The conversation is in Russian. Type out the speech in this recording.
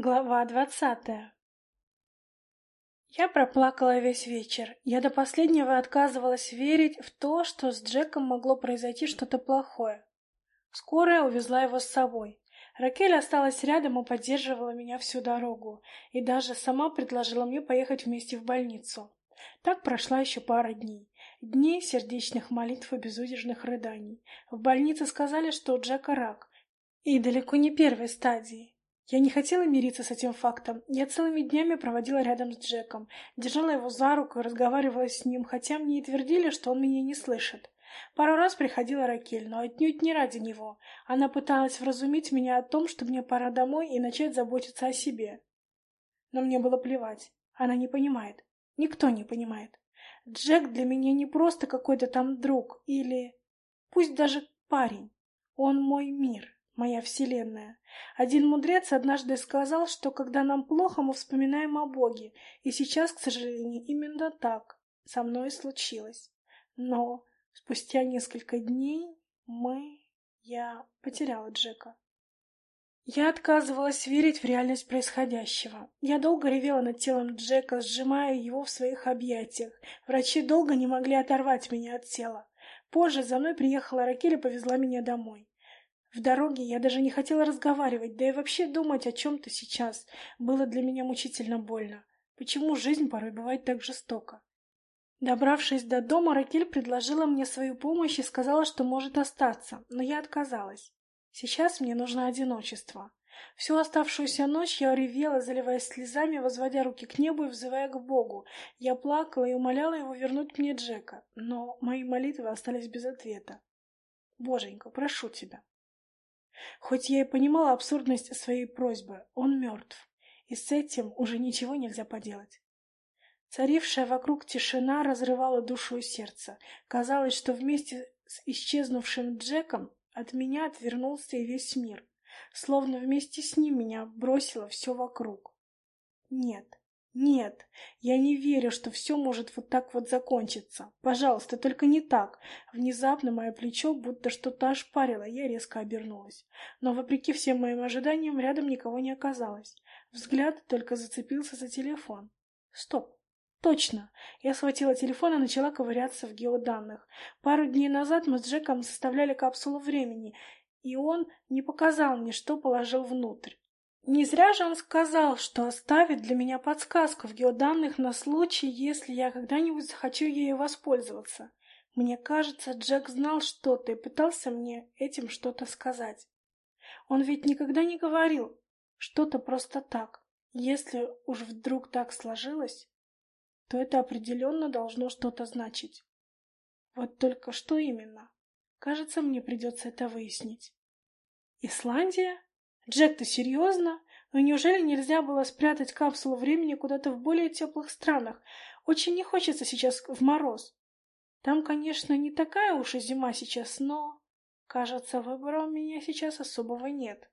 Глава двадцатая Я проплакала весь вечер. Я до последнего отказывалась верить в то, что с Джеком могло произойти что-то плохое. Скорая увезла его с собой. Ракель осталась рядом и поддерживала меня всю дорогу, и даже сама предложила мне поехать вместе в больницу. Так прошла еще пара дней. Дней сердечных молитв и безудержных рыданий. В больнице сказали, что у Джека рак. И далеко не первой стадии. Я не хотела мириться с этим фактом. Я целыми днями проводила рядом с Джеком, держала его за руку и разговаривала с ним, хотя мне и твердили, что он меня не слышит. Пару раз приходила Ракель, но отнюдь не ради него. Она пыталась вразумить меня о том, что мне пора домой и начать заботиться о себе. Но мне было плевать. Она не понимает. Никто не понимает. Джек для меня не просто какой-то там друг или... Пусть даже парень. Он мой мир моя вселенная. Один мудрец однажды сказал, что когда нам плохо, мы вспоминаем о Боге, и сейчас, к сожалению, именно так со мной случилось. Но спустя несколько дней мы... я потеряла Джека. Я отказывалась верить в реальность происходящего. Я долго ревела над телом Джека, сжимая его в своих объятиях. Врачи долго не могли оторвать меня от тела. Позже за мной приехала Ракель и повезла меня домой. В дороге я даже не хотела разговаривать, да и вообще думать о чем-то сейчас было для меня мучительно больно. Почему жизнь порой бывает так жестока? Добравшись до дома, Ракель предложила мне свою помощь и сказала, что может остаться, но я отказалась. Сейчас мне нужно одиночество. Всю оставшуюся ночь я ревела, заливаясь слезами, возводя руки к небу и взывая к Богу. Я плакала и умоляла его вернуть мне Джека, но мои молитвы остались без ответа. Боженька, прошу тебя, Хоть я и понимала абсурдность своей просьбы, он мертв, и с этим уже ничего нельзя поделать. Царившая вокруг тишина разрывала душу и сердце. Казалось, что вместе с исчезнувшим Джеком от меня отвернулся и весь мир, словно вместе с ним меня бросило все вокруг. Нет, нет, я не верю, что все может вот так вот закончиться. Пожалуйста, только не так. Внезапно мое плечо будто что-то ошпарило, я резко обернулась. Но, вопреки всем моим ожиданиям, рядом никого не оказалось. Взгляд только зацепился за телефон. Стоп. Точно. Я схватила телефон и начала ковыряться в геоданных. Пару дней назад мы с Джеком составляли капсулу времени, и он не показал мне, что положил внутрь. Не зря же он сказал, что оставит для меня подсказку в геоданных на случай, если я когда-нибудь захочу ею воспользоваться. Мне кажется, Джек знал что-то и пытался мне этим что-то сказать. Он ведь никогда не говорил что-то просто так. Если уж вдруг так сложилось, то это определенно должно что-то значить. Вот только что именно? Кажется, мне придется это выяснить. Исландия? Джек, ты серьезно? Но неужели нельзя было спрятать капсулу времени куда-то в более теплых странах? Очень не хочется сейчас в мороз. Там, конечно, не такая уж и зима сейчас, но... Кажется, выбора у меня сейчас особого нет.